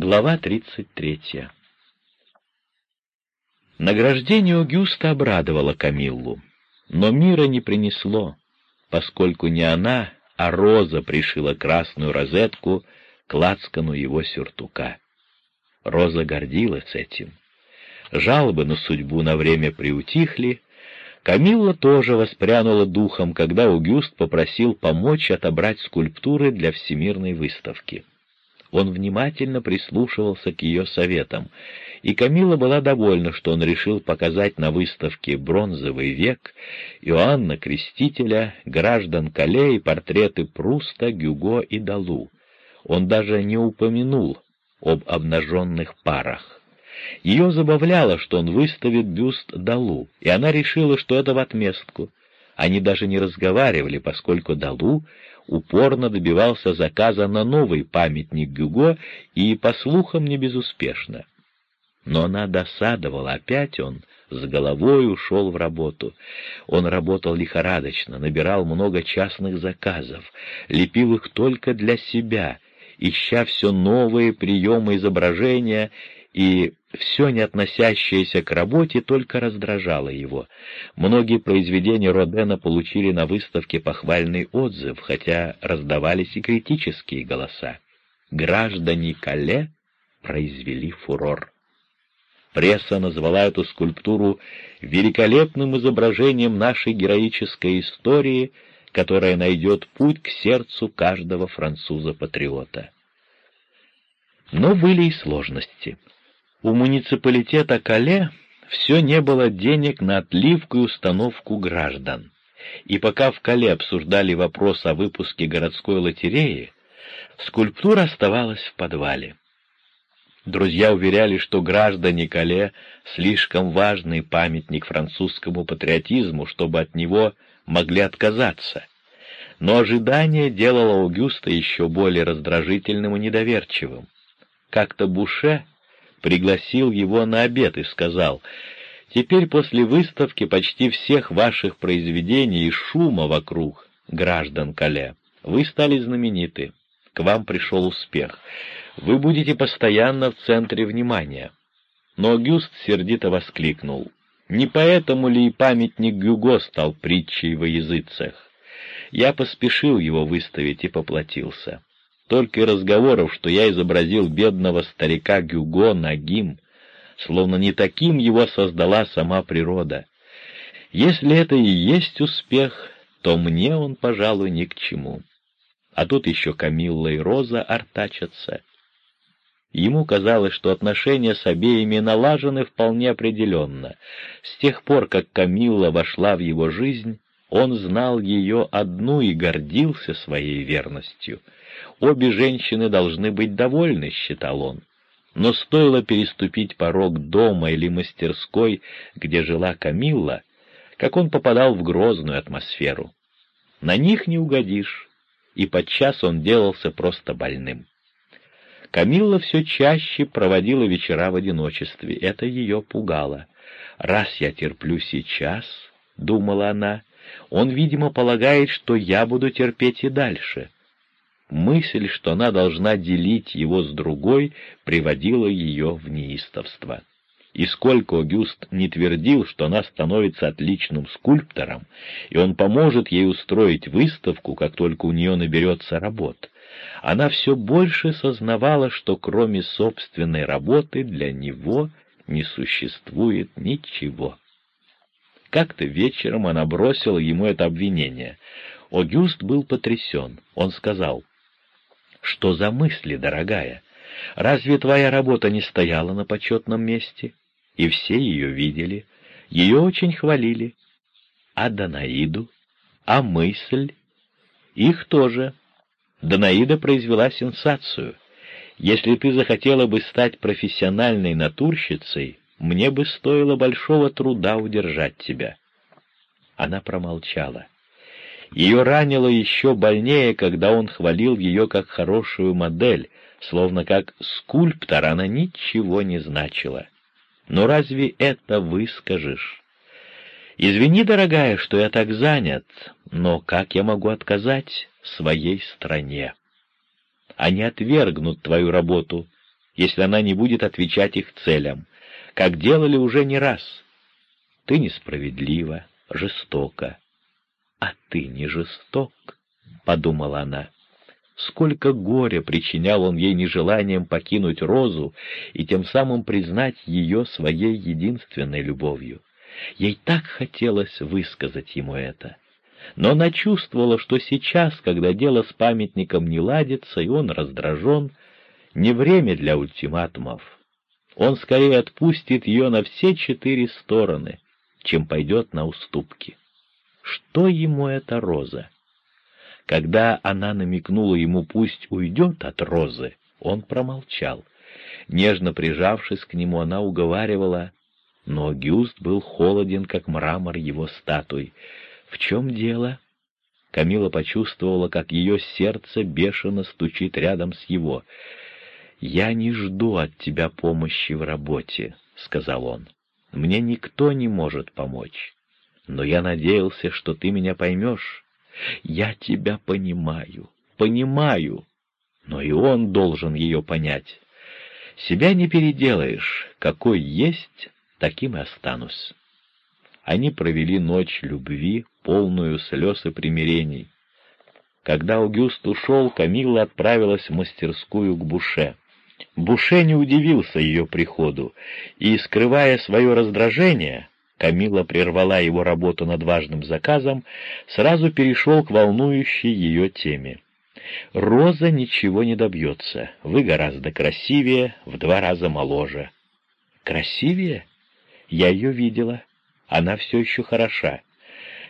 Глава 33 Награждение Огюста обрадовало Камиллу, но мира не принесло, поскольку не она, а Роза пришила красную розетку к лацкану его сюртука. Роза гордилась этим. Жалобы на судьбу на время приутихли, Камилла тоже воспрянула духом, когда Аугюст попросил помочь отобрать скульптуры для всемирной выставки. Он внимательно прислушивался к ее советам, и Камила была довольна, что он решил показать на выставке «Бронзовый век», Иоанна Крестителя, граждан Кале и портреты Пруста, Гюго и Далу. Он даже не упомянул об обнаженных парах. Ее забавляло, что он выставит бюст Далу, и она решила, что это в отместку. Они даже не разговаривали, поскольку Далу упорно добивался заказа на новый памятник Гюго и, по слухам, не безуспешно. Но она досадовала, опять он с головой ушел в работу. Он работал лихорадочно, набирал много частных заказов, лепил их только для себя, ища все новые приемы изображения и все не относящееся к работе только раздражало его. Многие произведения Родена получили на выставке похвальный отзыв, хотя раздавались и критические голоса. Граждане Кале произвели фурор. Пресса назвала эту скульптуру великолепным изображением нашей героической истории, которая найдет путь к сердцу каждого француза-патриота. Но были и сложности. У муниципалитета Кале все не было денег на отливку и установку граждан. И пока в Кале обсуждали вопрос о выпуске городской лотереи, скульптура оставалась в подвале. Друзья уверяли, что граждане Кале — слишком важный памятник французскому патриотизму, чтобы от него могли отказаться. Но ожидание делало Аугюста еще более раздражительным и недоверчивым. Как-то Буше пригласил его на обед и сказал, «Теперь после выставки почти всех ваших произведений и шума вокруг, граждан Кале, вы стали знамениты, к вам пришел успех, вы будете постоянно в центре внимания». Но Гюст сердито воскликнул, «Не поэтому ли и памятник Гюго стал притчей во языцах? Я поспешил его выставить и поплатился». Только и разговоров, что я изобразил бедного старика Гюго нагим, словно не таким его создала сама природа. Если это и есть успех, то мне он, пожалуй, ни к чему. А тут еще Камилла и Роза артачатся. Ему казалось, что отношения с обеими налажены вполне определенно. С тех пор, как Камилла вошла в его жизнь, он знал ее одну и гордился своей верностью — Обе женщины должны быть довольны, считал он. Но стоило переступить порог дома или мастерской, где жила Камилла, как он попадал в грозную атмосферу. На них не угодишь, и подчас он делался просто больным. Камилла все чаще проводила вечера в одиночестве, это ее пугало. «Раз я терплю сейчас», — думала она, — «он, видимо, полагает, что я буду терпеть и дальше». Мысль, что она должна делить его с другой, приводила ее в неистовство. И сколько Огюст не твердил, что она становится отличным скульптором, и он поможет ей устроить выставку, как только у нее наберется работ, она все больше сознавала, что кроме собственной работы для него не существует ничего. Как-то вечером она бросила ему это обвинение. Огюст был потрясен. Он сказал, что за мысли, дорогая? Разве твоя работа не стояла на почетном месте? И все ее видели, ее очень хвалили. А Данаиду? А мысль? Их тоже. Данаида произвела сенсацию. Если ты захотела бы стать профессиональной натурщицей, мне бы стоило большого труда удержать тебя. Она промолчала. Ее ранило еще больнее, когда он хвалил ее как хорошую модель, словно как скульптор она ничего не значила. Но разве это выскажешь? «Извини, дорогая, что я так занят, но как я могу отказать своей стране? Они отвергнут твою работу, если она не будет отвечать их целям, как делали уже не раз. Ты несправедлива, жестока. А ты не жесток, — подумала она. Сколько горя причинял он ей нежеланием покинуть Розу и тем самым признать ее своей единственной любовью. Ей так хотелось высказать ему это. Но она чувствовала, что сейчас, когда дело с памятником не ладится, и он раздражен, не время для ультиматумов. Он скорее отпустит ее на все четыре стороны, чем пойдет на уступки. Что ему эта роза? Когда она намекнула ему «пусть уйдет от розы», он промолчал. Нежно прижавшись к нему, она уговаривала, но Гюст был холоден, как мрамор его статуй. «В чем дело?» Камила почувствовала, как ее сердце бешено стучит рядом с его. «Я не жду от тебя помощи в работе», — сказал он. «Мне никто не может помочь. Но я надеялся, что ты меня поймешь. Я тебя понимаю, понимаю, но и он должен ее понять. Себя не переделаешь, какой есть, таким и останусь». Они провели ночь любви, полную слез и примирений. Когда Аугюст ушел, Камилла отправилась в мастерскую к Буше. Буше не удивился ее приходу, и, скрывая свое раздражение, Камила прервала его работу над важным заказом, сразу перешел к волнующей ее теме. «Роза ничего не добьется, вы гораздо красивее, в два раза моложе». «Красивее? Я ее видела. Она все еще хороша.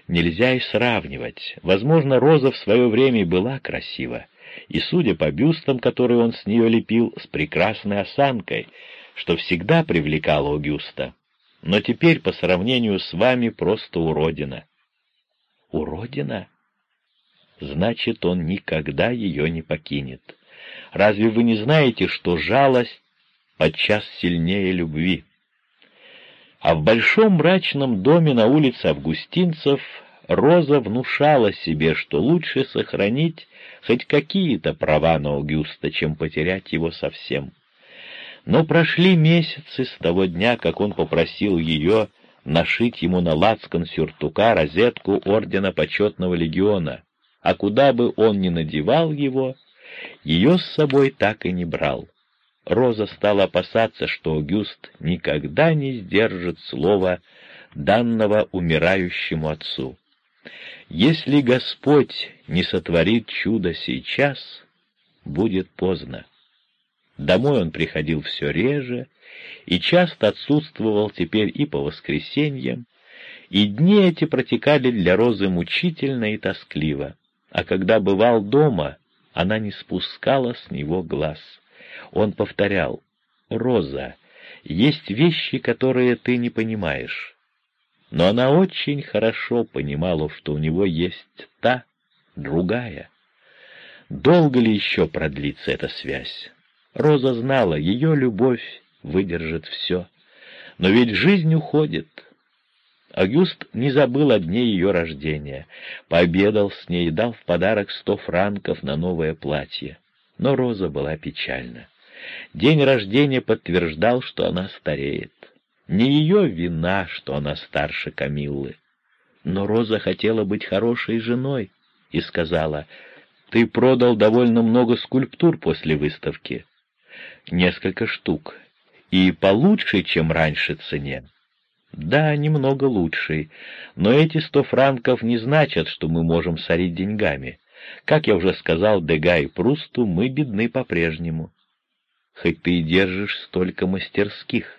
Нельзя и сравнивать. Возможно, Роза в свое время была красива, и, судя по бюстам, которые он с нее лепил, с прекрасной осанкой, что всегда привлекало Огюста. Но теперь, по сравнению с вами, просто уродина. Уродина? Значит, он никогда ее не покинет. Разве вы не знаете, что жалость подчас сильнее любви? А в большом мрачном доме на улице Августинцев Роза внушала себе, что лучше сохранить хоть какие-то права на Аугюста, чем потерять его совсем. Но прошли месяцы с того дня, как он попросил ее нашить ему на лацкан сюртука розетку ордена почетного легиона, а куда бы он ни надевал его, ее с собой так и не брал. Роза стала опасаться, что Аугюст никогда не сдержит слова, данного умирающему отцу. Если Господь не сотворит чудо сейчас, будет поздно. Домой он приходил все реже и часто отсутствовал теперь и по воскресеньям, и дни эти протекали для Розы мучительно и тоскливо, а когда бывал дома, она не спускала с него глаз. Он повторял, «Роза, есть вещи, которые ты не понимаешь». Но она очень хорошо понимала, что у него есть та, другая. Долго ли еще продлится эта связь? Роза знала, ее любовь выдержит все. Но ведь жизнь уходит. Агюст не забыл о дне ее рождения, пообедал с ней и дал в подарок сто франков на новое платье. Но Роза была печальна. День рождения подтверждал, что она стареет. Не ее вина, что она старше Камиллы. Но Роза хотела быть хорошей женой и сказала, «Ты продал довольно много скульптур после выставки несколько штук, и получше, чем раньше цене. Да, немного лучшей, но эти сто франков не значат, что мы можем сорить деньгами. Как я уже сказал Дега и Прусту, мы бедны по-прежнему. Хоть ты и держишь столько мастерских.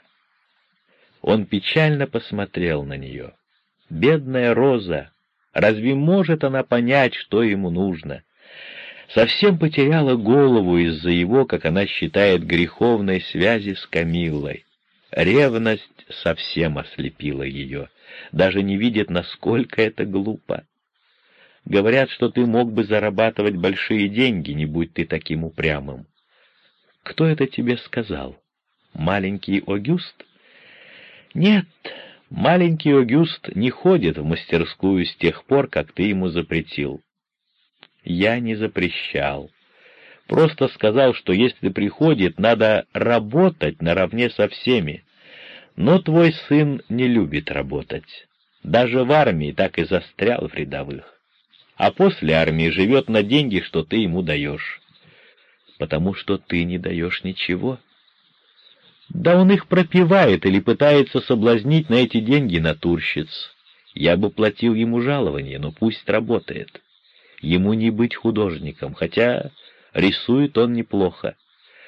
Он печально посмотрел на нее. Бедная Роза, разве может она понять, что ему нужно? совсем потеряла голову из-за его, как она считает, греховной связи с Камиллой. Ревность совсем ослепила ее, даже не видит, насколько это глупо. Говорят, что ты мог бы зарабатывать большие деньги, не будь ты таким упрямым. Кто это тебе сказал? Маленький Огюст? Нет, маленький Огюст не ходит в мастерскую с тех пор, как ты ему запретил. Я не запрещал. Просто сказал, что если приходит, надо работать наравне со всеми. Но твой сын не любит работать. Даже в армии так и застрял в рядовых. А после армии живет на деньги, что ты ему даешь. Потому что ты не даешь ничего. Да он их пропивает или пытается соблазнить на эти деньги натурщиц. Я бы платил ему жалование, но пусть работает. Ему не быть художником, хотя рисует он неплохо.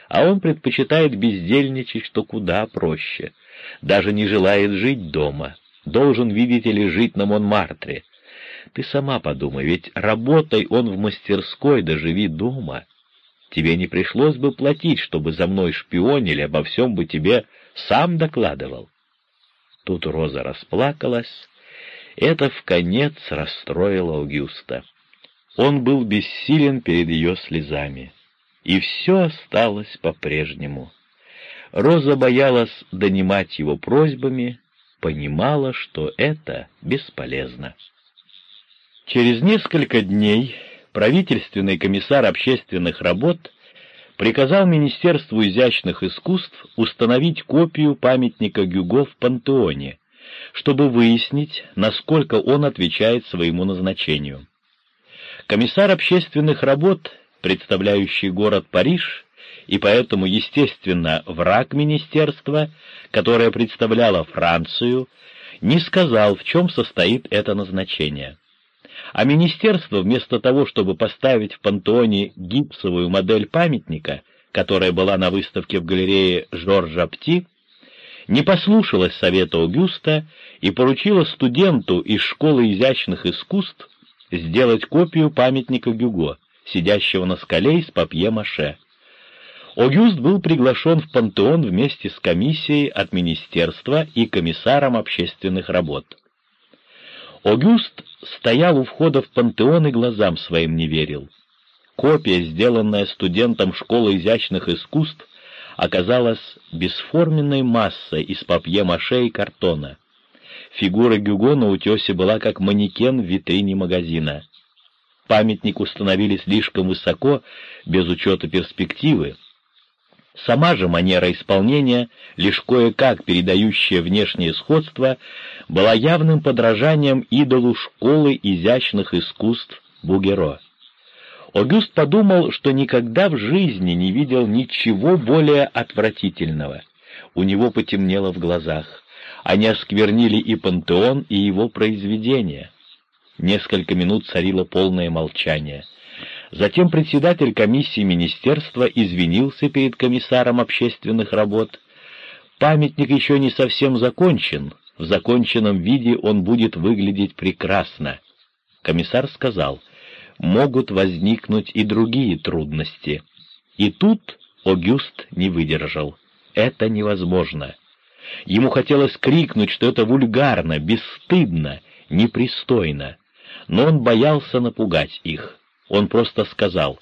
А он предпочитает бездельничать, что куда проще. Даже не желает жить дома. Должен, видите ли, жить на Монмартре. Ты сама подумай, ведь работай он в мастерской, да живи дома. Тебе не пришлось бы платить, чтобы за мной шпионили, обо всем бы тебе сам докладывал. Тут Роза расплакалась. Это в конец расстроило Аугюста. Он был бессилен перед ее слезами. И все осталось по-прежнему. Роза боялась донимать его просьбами, понимала, что это бесполезно. Через несколько дней правительственный комиссар общественных работ приказал Министерству изящных искусств установить копию памятника Гюго в Пантеоне, чтобы выяснить, насколько он отвечает своему назначению. Комиссар общественных работ, представляющий город Париж, и поэтому, естественно, враг министерства, которое представляло Францию, не сказал, в чем состоит это назначение. А министерство, вместо того, чтобы поставить в пантеоне гипсовую модель памятника, которая была на выставке в галерее Жоржа Пти, не послушалось совета Огюста и поручило студенту из школы изящных искусств сделать копию памятника Гюго, сидящего на скале из папье-маше. Огюст был приглашен в пантеон вместе с комиссией от министерства и комиссаром общественных работ. Огюст стоял у входа в пантеон и глазам своим не верил. Копия, сделанная студентом школы изящных искусств, оказалась бесформенной массой из папье-маше и картона. Фигура Гюго на утесе была как манекен в витрине магазина. Памятник установили слишком высоко, без учета перспективы, Сама же манера исполнения, лишь кое-как передающая внешнее сходство, была явным подражанием идолу школы изящных искусств Бугеро. Огюст подумал, что никогда в жизни не видел ничего более отвратительного. У него потемнело в глазах. Они осквернили и пантеон, и его произведения. Несколько минут царило полное молчание — Затем председатель комиссии министерства извинился перед комиссаром общественных работ. Памятник еще не совсем закончен, в законченном виде он будет выглядеть прекрасно. Комиссар сказал, могут возникнуть и другие трудности. И тут Огюст не выдержал. Это невозможно. Ему хотелось крикнуть, что это вульгарно, бесстыдно, непристойно, но он боялся напугать их. Он просто сказал,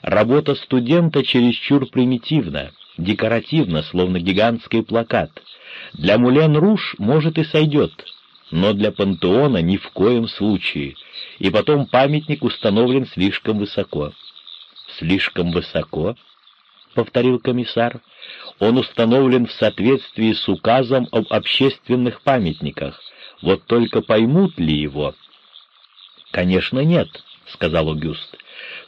«Работа студента чересчур примитивна, декоративна, словно гигантский плакат. Для Мулен Руш, может, и сойдет, но для Пантеона ни в коем случае, и потом памятник установлен слишком высоко». «Слишком высоко?» — повторил комиссар. «Он установлен в соответствии с указом об общественных памятниках. Вот только поймут ли его?» «Конечно, нет», — сказал Огюст.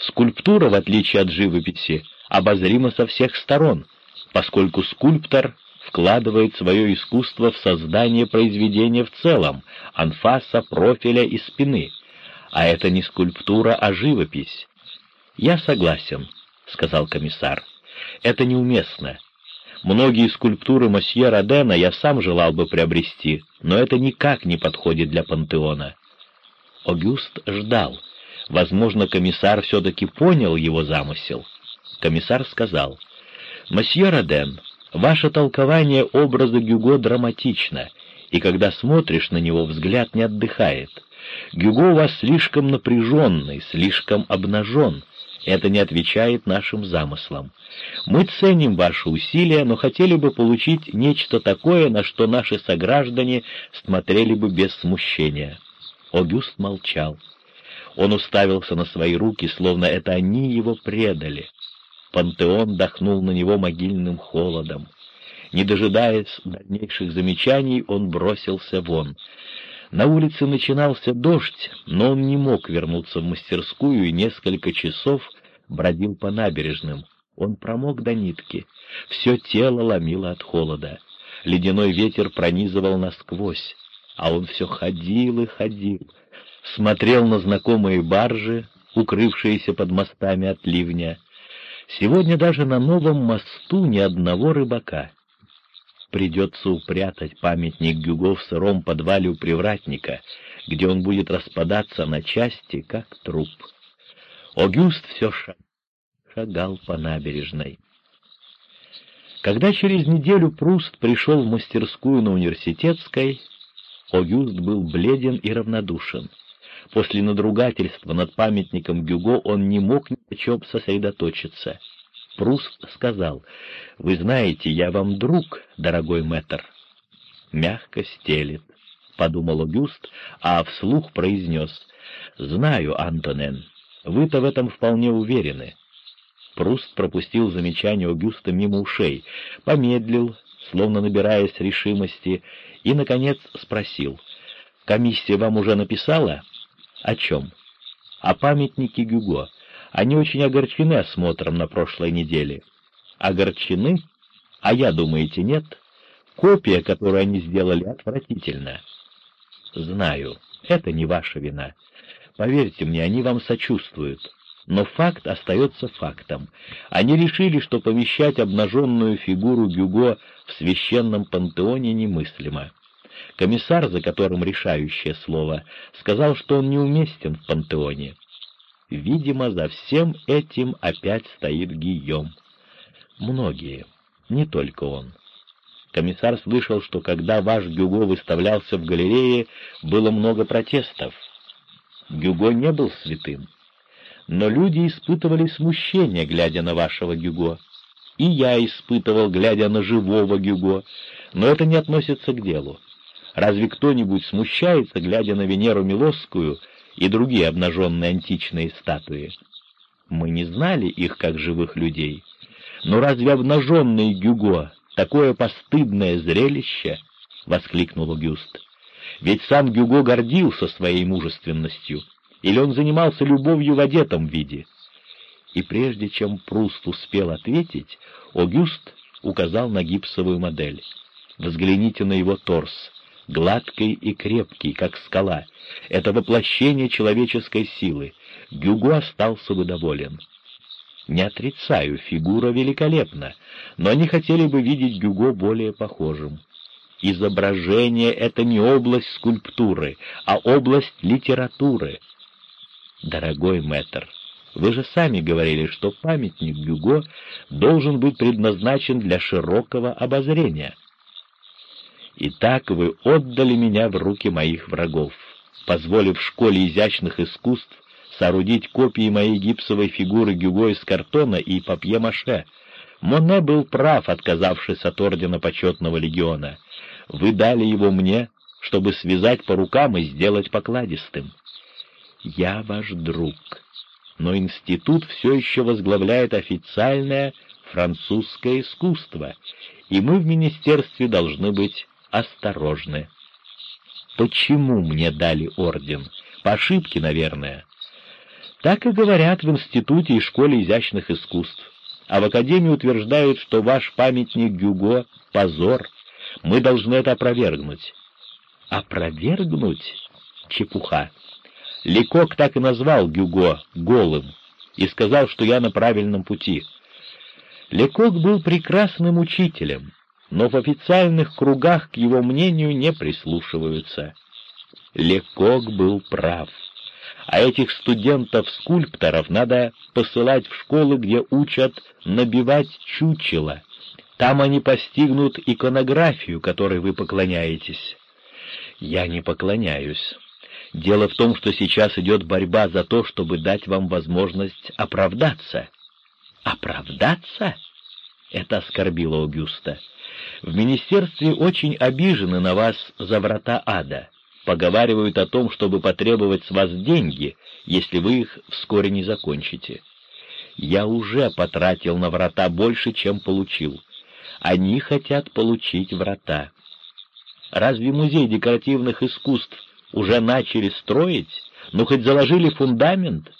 «Скульптура, в отличие от живописи, обозрима со всех сторон, поскольку скульптор вкладывает свое искусство в создание произведения в целом, анфаса, профиля и спины. А это не скульптура, а живопись». «Я согласен», — сказал комиссар. «Это неуместно. Многие скульптуры мосье Родена я сам желал бы приобрести, но это никак не подходит для пантеона». Огюст ждал. Возможно, комиссар все-таки понял его замысел. Комиссар сказал, «Мосье Роден, ваше толкование образа Гюго драматично, и когда смотришь на него, взгляд не отдыхает. Гюго у вас слишком напряженный, слишком обнажен. Это не отвечает нашим замыслам. Мы ценим ваши усилия, но хотели бы получить нечто такое, на что наши сограждане смотрели бы без смущения». Огюст молчал. Он уставился на свои руки, словно это они его предали. Пантеон дохнул на него могильным холодом. Не дожидаясь дальнейших замечаний, он бросился вон. На улице начинался дождь, но он не мог вернуться в мастерскую и несколько часов бродил по набережным. Он промок до нитки, все тело ломило от холода. Ледяной ветер пронизывал насквозь, а он все ходил и ходил, смотрел на знакомые баржи, укрывшиеся под мостами от ливня. Сегодня даже на новом мосту ни одного рыбака. Придется упрятать памятник Гюго в сыром подвале у привратника, где он будет распадаться на части, как труп. Огюст все шагал по набережной. Когда через неделю Пруст пришел в мастерскую на университетской, Огюст был бледен и равнодушен. После надругательства над памятником Гюго он не мог ни о чем сосредоточиться. Пруст сказал, «Вы знаете, я вам друг, дорогой мэтр». «Мягко стелет», — подумал Огюст, а вслух произнес, «Знаю, Антонен, вы-то в этом вполне уверены». Пруст пропустил замечание Огюста мимо ушей, помедлил, словно набираясь решимости, и, наконец, спросил, «Комиссия вам уже написала?» «О чем?» «О памятнике Гюго. Они очень огорчены осмотром на прошлой неделе». «Огорчены? А я, думаете, нет? Копия, которую они сделали, отвратительна». «Знаю, это не ваша вина. Поверьте мне, они вам сочувствуют. Но факт остается фактом. Они решили, что помещать обнаженную фигуру Гюго в священном пантеоне немыслимо. Комиссар, за которым решающее слово, сказал, что он неуместен в пантеоне. Видимо, за всем этим опять стоит Гийом. Многие, не только он. Комиссар слышал, что когда ваш Гюго выставлялся в галерее, было много протестов. Гюго не был святым но люди испытывали смущение, глядя на вашего Гюго. И я испытывал, глядя на живого Гюго, но это не относится к делу. Разве кто-нибудь смущается, глядя на Венеру Милосскую и другие обнаженные античные статуи? Мы не знали их как живых людей. Но разве обнаженный Гюго — такое постыдное зрелище? — воскликнул Гюст. Ведь сам Гюго гордился своей мужественностью — или он занимался любовью в одетом виде? И прежде чем Пруст успел ответить, Огюст указал на гипсовую модель. Взгляните на его торс, гладкий и крепкий, как скала. Это воплощение человеческой силы. Гюго остался бы доволен. Не отрицаю, фигура великолепна, но они хотели бы видеть Гюго более похожим. Изображение — это не область скульптуры, а область литературы. Дорогой мэтр, вы же сами говорили, что памятник Гюго должен быть предназначен для широкого обозрения. Итак, вы отдали меня в руки моих врагов, позволив школе изящных искусств соорудить копии моей гипсовой фигуры Гюго из картона и папье-маше. Моне был прав, отказавшись от ордена почетного легиона. Вы дали его мне, чтобы связать по рукам и сделать покладистым. «Я ваш друг», но институт все еще возглавляет официальное французское искусство, и мы в министерстве должны быть осторожны. Почему мне дали орден? По ошибке, наверное. Так и говорят в институте и школе изящных искусств. А в академии утверждают, что ваш памятник Гюго — позор. Мы должны это опровергнуть. Опровергнуть? Чепуха. Ликок так и назвал Гюго голым и сказал, что я на правильном пути. Лекок был прекрасным учителем, но в официальных кругах к его мнению не прислушиваются. Лекок был прав. А этих студентов-скульпторов надо посылать в школы, где учат набивать чучело. Там они постигнут иконографию, которой вы поклоняетесь. Я не поклоняюсь. Дело в том, что сейчас идет борьба за то, чтобы дать вам возможность оправдаться. Оправдаться? Это оскорбило Огюста. В министерстве очень обижены на вас за врата ада. Поговаривают о том, чтобы потребовать с вас деньги, если вы их вскоре не закончите. Я уже потратил на врата больше, чем получил. Они хотят получить врата. Разве музей декоративных искусств уже начали строить? Ну, хоть заложили фундамент?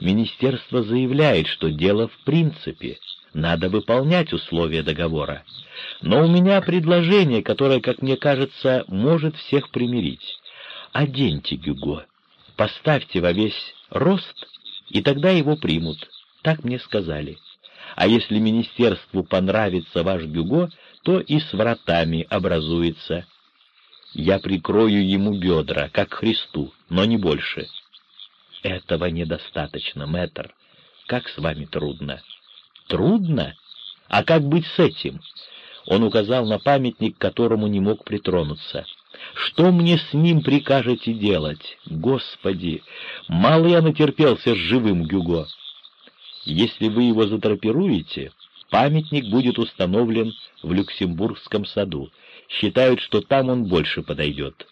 Министерство заявляет, что дело в принципе. Надо выполнять условия договора. Но у меня предложение, которое, как мне кажется, может всех примирить. Оденьте Гюго, поставьте во весь рост, и тогда его примут. Так мне сказали. А если министерству понравится ваш Гюго, то и с вратами образуется. Я прикрою ему бедра, как Христу, но не больше. Этого недостаточно, мэтр. Как с вами трудно? Трудно? А как быть с этим? Он указал на памятник, к которому не мог притронуться. Что мне с ним прикажете делать? Господи, мало я натерпелся с живым Гюго. Если вы его задрапируете, памятник будет установлен в Люксембургском саду. Считают, что там он больше подойдет.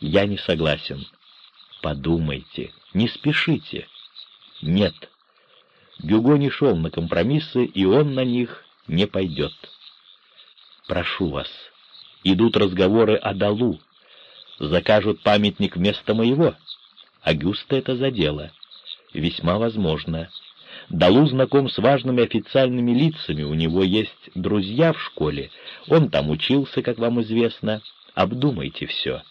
Я не согласен. Подумайте, не спешите. Нет. Гюго не шел на компромиссы, и он на них не пойдет. Прошу вас, идут разговоры о Далу. Закажут памятник вместо моего. Агюста это задело. Весьма возможно. Далу знаком с важными официальными лицами, у него есть друзья в школе, он там учился, как вам известно. Обдумайте все.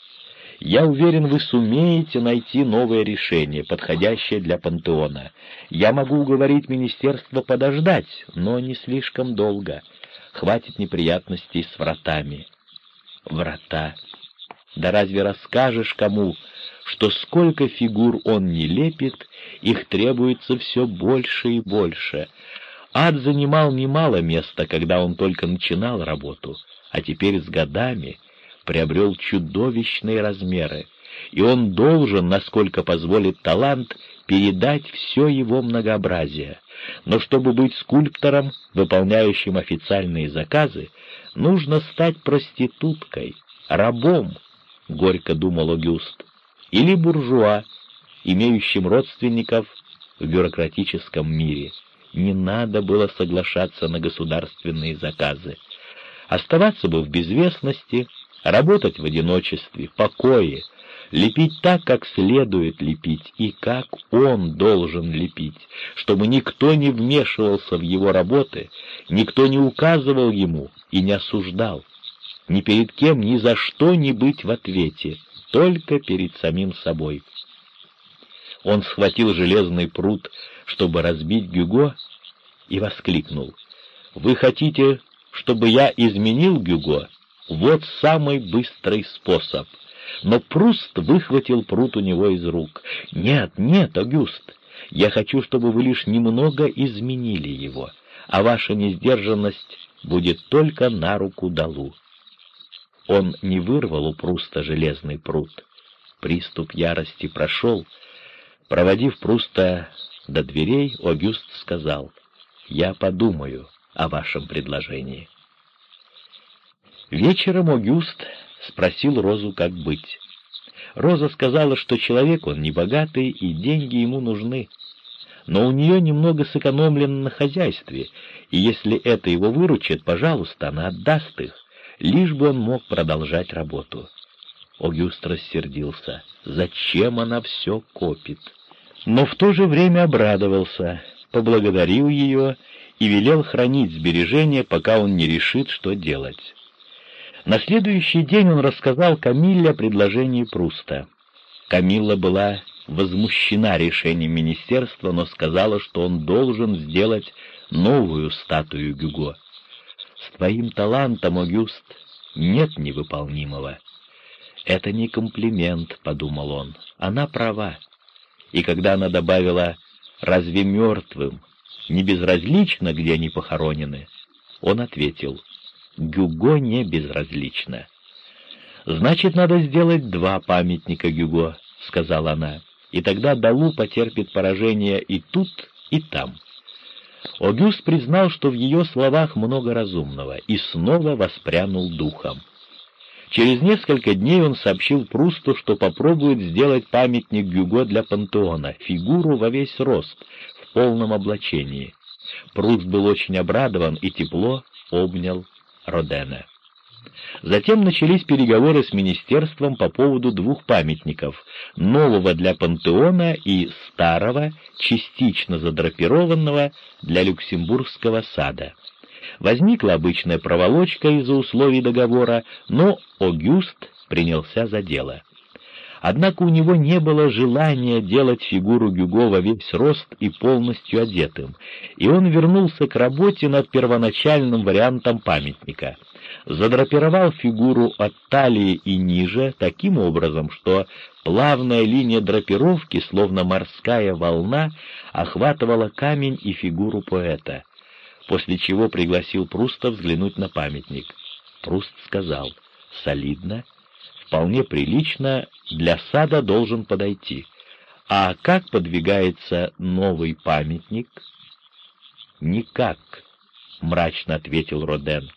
Я уверен, вы сумеете найти новое решение, подходящее для пантеона. Я могу уговорить министерство подождать, но не слишком долго. Хватит неприятностей с вратами. Врата. Да разве расскажешь кому, что сколько фигур он не лепит, их требуется все больше и больше. Ад занимал немало места, когда он только начинал работу, а теперь с годами приобрел чудовищные размеры, и он должен, насколько позволит талант, передать все его многообразие. Но чтобы быть скульптором, выполняющим официальные заказы, нужно стать проституткой, рабом, — горько думал Огюст или буржуа, имеющим родственников в бюрократическом мире. Не надо было соглашаться на государственные заказы. Оставаться бы в безвестности, работать в одиночестве, в покое, лепить так, как следует лепить, и как он должен лепить, чтобы никто не вмешивался в его работы, никто не указывал ему и не осуждал, ни перед кем ни за что не быть в ответе — только перед самим собой. Он схватил железный пруд, чтобы разбить Гюго, и воскликнул. «Вы хотите, чтобы я изменил Гюго? Вот самый быстрый способ!» Но Пруст выхватил пруд у него из рук. «Нет, нет, Агюст, я хочу, чтобы вы лишь немного изменили его, а ваша несдержанность будет только на руку Далу. Он не вырвал у Пруста железный пруд. Приступ ярости прошел. Проводив Пруста до дверей, Огюст сказал, «Я подумаю о вашем предложении». Вечером Огюст спросил Розу, как быть. Роза сказала, что человек он небогатый и деньги ему нужны, но у нее немного сэкономлено на хозяйстве, и если это его выручит, пожалуйста, она отдаст их лишь бы он мог продолжать работу. Огюст рассердился. Зачем она все копит? Но в то же время обрадовался, поблагодарил ее и велел хранить сбережения, пока он не решит, что делать. На следующий день он рассказал Камилле о предложении Пруста. Камилла была возмущена решением министерства, но сказала, что он должен сделать новую статую Гюго. С твоим талантом, Огюст, нет невыполнимого. Это не комплимент, — подумал он, — она права. И когда она добавила «разве мертвым не безразлично, где они похоронены?» Он ответил «Гюго не безразлично». «Значит, надо сделать два памятника Гюго», — сказала она, «и тогда Далу потерпит поражение и тут, и там». Огюст признал, что в ее словах много разумного, и снова воспрянул духом. Через несколько дней он сообщил Прусту, что попробует сделать памятник Гюго для пантеона, фигуру во весь рост, в полном облачении. Пруст был очень обрадован и тепло обнял Родена. Затем начались переговоры с министерством по поводу двух памятников, нового для пантеона и старого, частично задрапированного для Люксембургского сада. Возникла обычная проволочка из-за условий договора, но Огюст принялся за дело. Однако у него не было желания делать фигуру Гюго во весь рост и полностью одетым, и он вернулся к работе над первоначальным вариантом памятника. Задрапировал фигуру от талии и ниже таким образом, что плавная линия драпировки, словно морская волна, охватывала камень и фигуру поэта, после чего пригласил Пруста взглянуть на памятник. Пруст сказал «Солидно, вполне прилично, для сада должен подойти. А как подвигается новый памятник? Никак, мрачно ответил Роден.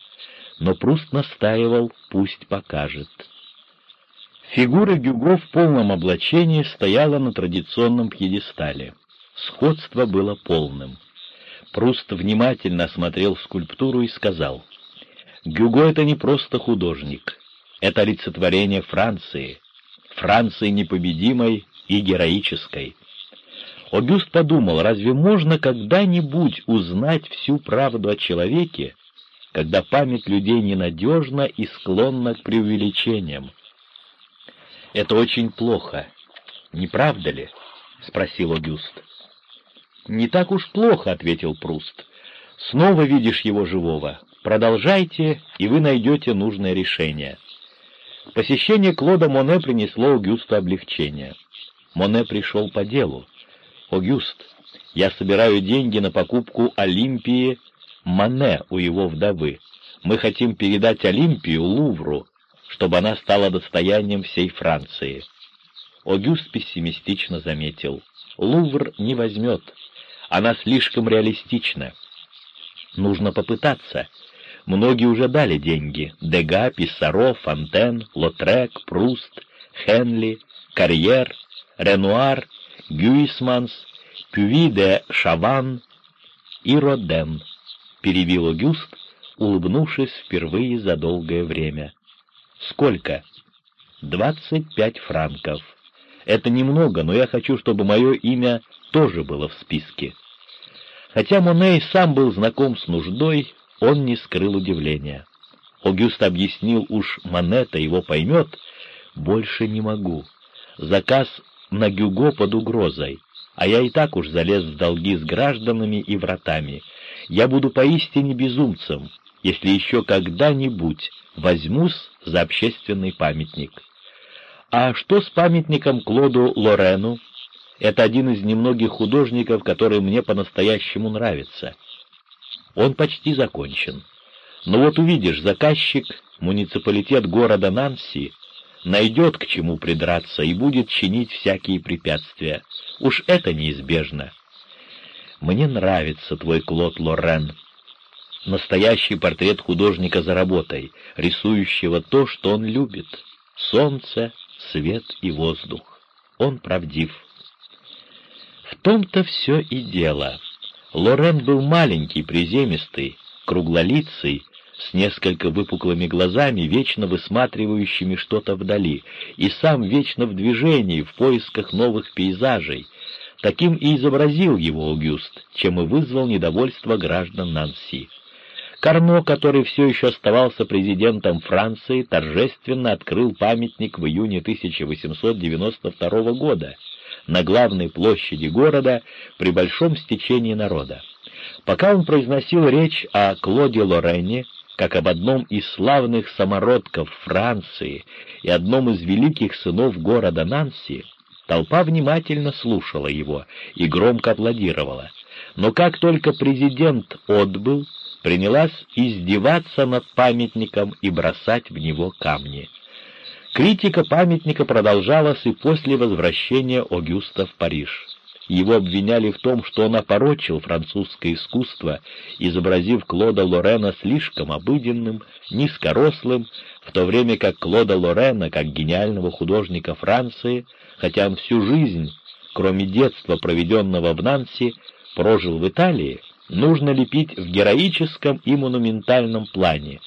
Но Пруст настаивал, пусть покажет. Фигура Гюго в полном облачении стояла на традиционном пьедестале. Сходство было полным. Пруст внимательно осмотрел скульптуру и сказал, «Гюго — это не просто художник, это олицетворение Франции, Франции непобедимой и героической. Огюст подумал, разве можно когда-нибудь узнать всю правду о человеке, когда память людей ненадежна и склонна к преувеличениям? «Это очень плохо, не правда ли?» — спросил Огюст. «Не так уж плохо», — ответил Пруст. «Снова видишь его живого. Продолжайте, и вы найдете нужное решение». Посещение Клода Моне принесло Огюсту облегчение. Моне пришел по делу. «Огюст, я собираю деньги на покупку Олимпии Моне у его вдовы. Мы хотим передать Олимпию Лувру, чтобы она стала достоянием всей Франции». Огюст пессимистично заметил. «Лувр не возьмет. Она слишком реалистична. Нужно попытаться. Многие уже дали деньги — Дега, Писсаро, Фонтен, Лотрек, Пруст, Хенли, Карьер, Ренуар, Гюисманс, Пюви де Шаван и Роден, — перебил Огюст, улыбнувшись впервые за долгое время. «Сколько?» «Двадцать пять франков. Это немного, но я хочу, чтобы мое имя тоже было в списке». Хотя Моней сам был знаком с нуждой, он не скрыл удивления. Огюст объяснил, уж Монета его поймет, больше не могу. Заказ на Гюго под угрозой, а я и так уж залез в долги с гражданами и вратами. Я буду поистине безумцем, если еще когда-нибудь возьмусь за общественный памятник. А что с памятником Клоду Лорену? Это один из немногих художников, который мне по-настоящему нравится. Он почти закончен. Но вот увидишь, заказчик, муниципалитет города Нанси, найдет к чему придраться и будет чинить всякие препятствия. Уж это неизбежно. Мне нравится твой Клод Лорен. Настоящий портрет художника за работой, рисующего то, что он любит. Солнце, свет и воздух. Он правдив. В том-то все и дело. Лорен был маленький, приземистый, круглолицый, с несколько выпуклыми глазами, вечно высматривающими что-то вдали, и сам вечно в движении, в поисках новых пейзажей. Таким и изобразил его Аугюст, чем и вызвал недовольство граждан Нанси. Карно, который все еще оставался президентом Франции, торжественно открыл памятник в июне 1892 года — на главной площади города при большом стечении народа. Пока он произносил речь о Клоде Лорене, как об одном из славных самородков Франции и одном из великих сынов города Нанси, толпа внимательно слушала его и громко аплодировала. Но как только президент отбыл, принялась издеваться над памятником и бросать в него камни. Критика памятника продолжалась и после возвращения Огюста в Париж. Его обвиняли в том, что он опорочил французское искусство, изобразив Клода Лорена слишком обыденным, низкорослым, в то время как Клода Лорена, как гениального художника Франции, хотя он всю жизнь, кроме детства, проведенного в Нанси, прожил в Италии, нужно лепить в героическом и монументальном плане.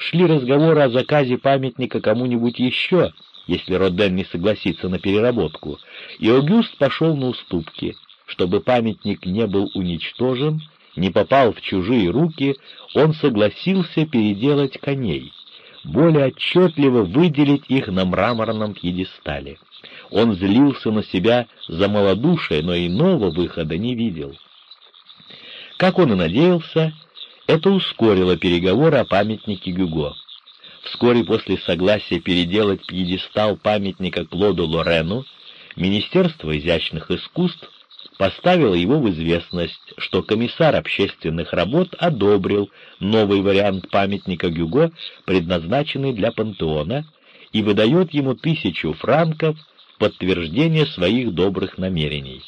Шли разговоры о заказе памятника кому-нибудь еще, если Роден не согласится на переработку, и Огюст пошел на уступки. Чтобы памятник не был уничтожен, не попал в чужие руки, он согласился переделать коней, более отчетливо выделить их на мраморном пьедестале. Он злился на себя за малодушие, но иного выхода не видел. Как он и надеялся, это ускорило переговоры о памятнике Гюго. Вскоре после согласия переделать пьедестал памятника Клоду Лорену, Министерство изящных искусств поставило его в известность, что комиссар общественных работ одобрил новый вариант памятника Гюго, предназначенный для пантеона, и выдает ему тысячу франков в подтверждение своих добрых намерений.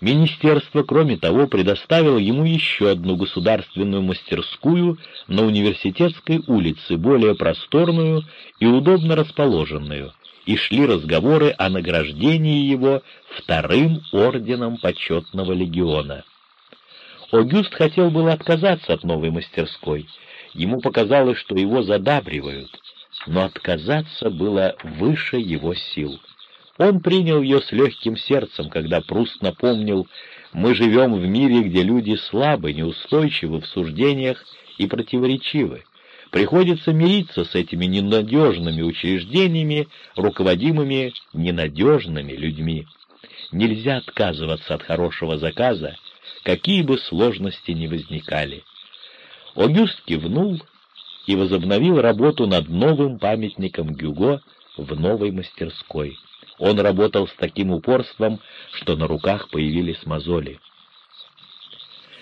Министерство, кроме того, предоставило ему еще одну государственную мастерскую на университетской улице, более просторную и удобно расположенную, и шли разговоры о награждении его вторым орденом почетного легиона. Огюст хотел было отказаться от новой мастерской. Ему показалось, что его задабривают, но отказаться было выше его сил. Он принял ее с легким сердцем, когда Пруст напомнил, «Мы живем в мире, где люди слабы, неустойчивы в суждениях и противоречивы. Приходится мириться с этими ненадежными учреждениями, руководимыми ненадежными людьми. Нельзя отказываться от хорошего заказа, какие бы сложности ни возникали. Огюст кивнул и возобновил работу над новым памятником Гюго в новой мастерской. Он работал с таким упорством, что на руках появились мозоли.